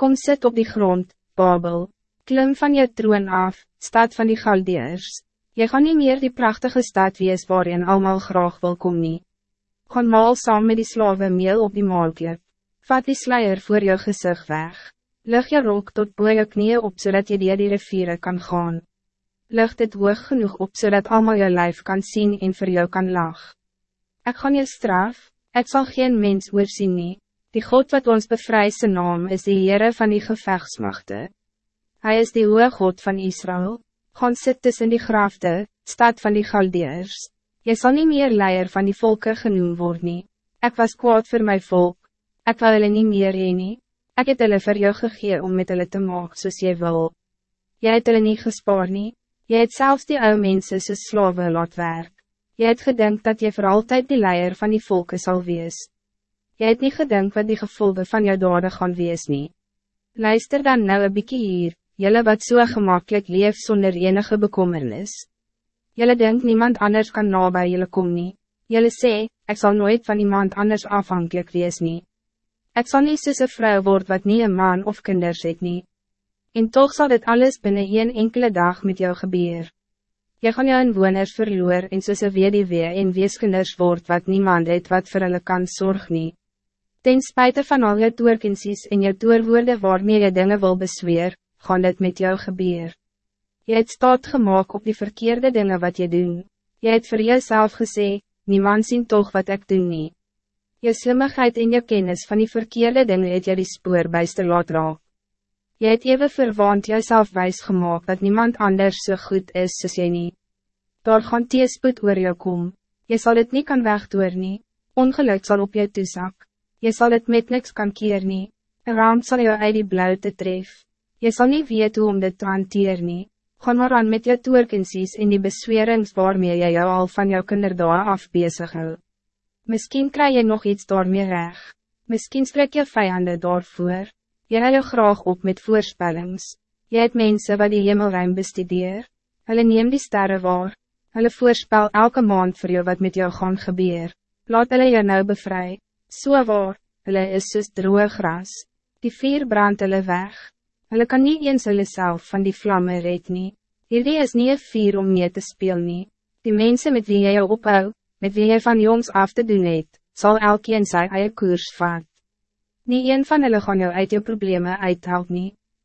Kom sit op die grond, Babel, klim van je troon af, stad van die Galdeers. Je gaan niet meer die prachtige stad wees waarin allemaal graag wil kom nie. Gaan maal saam met die slawe meel op die maalkleep. Vat die sluier voor jou gezicht weg. Lig je rok tot boe jou knieën op zodat je die die riviere kan gaan. Lig dit hoog genoeg op zodat allemaal je lijf kan zien en voor jou kan lach. Ik gaan je straf, ik zal geen mens oorzien nie. Die God wat ons bevrijdt zijn naam is de Heere van die gevechtsmachten. Hij is de hoge God van Israël. Gaan sit tussen die grafte, stad van die Galdeers. Je zal niet meer leier van die volken genoemd worden. Ik was kwaad voor mijn volk. Ik wil hulle niet meer heen nie. Ik het hulle vir jou gegee om met hulle te maak soos jy wil. Jy het hulle nie gespaar nie. Jy het zelfs die oude mensen soos slawe laat werk. Jy het gedink dat je voor altijd die leier van die volken zal wees. Jy het niet gedink wat die gevolgen van jou dade gaan wees nie. Luister dan nou een bykie hier, jylle wat so gemakkelijk leef zonder enige bekommernis. Jylle denk niemand anders kan nabij jylle kom nie. Jylle sê, ek sal nooit van iemand anders afhankelijk wees nie. Ek sal nie soos een vrou word wat nie een man of kinders het nie. En toch zal dit alles binnen een enkele dag met jou gebeur. Jy gaan jou inwoners verloor en soos een weduwee en weeskinders word wat niemand het wat vir hulle kan zorg nie. Ten spijt van al jou toerkensies en jou toerwoorde waarmee je dingen wil besweer, gaan dit met jou gebeur. Je het staat gemaakt op die verkeerde dingen wat je doen. Je het voor jezelf gezegd, niemand zien toch wat ik doe niet. Je slimmigheid en je kennis van die verkeerde dingen het jy die spoorbuister laat raak. Je het even verwaand jezelf wijs gemaakt dat niemand anders zo so goed is soos jy nie. Daar gaan teespoed oor jou kom. Je zal het niet kan wegdoor nie. Ongeluk zal op jou toezak. Je zal het met niks kan keer nie. Een ramp zal jou uit die blauw te tref. Je zal niet weten hoe om dit te hanteer nie. Ga maar aan met je toerkensies en die beswerings waarmee jy jou al van jou kinderdae af bezig hou. Misschien krijg je nog iets daarmee reg. Misschien spreek je vijanden daarvoor. Je hou jou graag op met voorspellings. Je het mensen wat die hemelruim bestudeer. Hulle neem die sterren waar. Hulle voorspel elke maand voor jou wat met jou gaan gebeur. Laat hulle jou nou bevry. So waar, hulle is soos droge gras. Die vier brand hulle weg. Hulle kan niet eens hulle self van die vlammen red nie. Hierdie is nie een vier om mee te speel nie. Die mensen met wie jy jou ophou, met wie jy van jongs af te doen het, sal elkeen sy eie koers vaat. Nie een van hulle gaan jou uit jou problemen uithelp nie.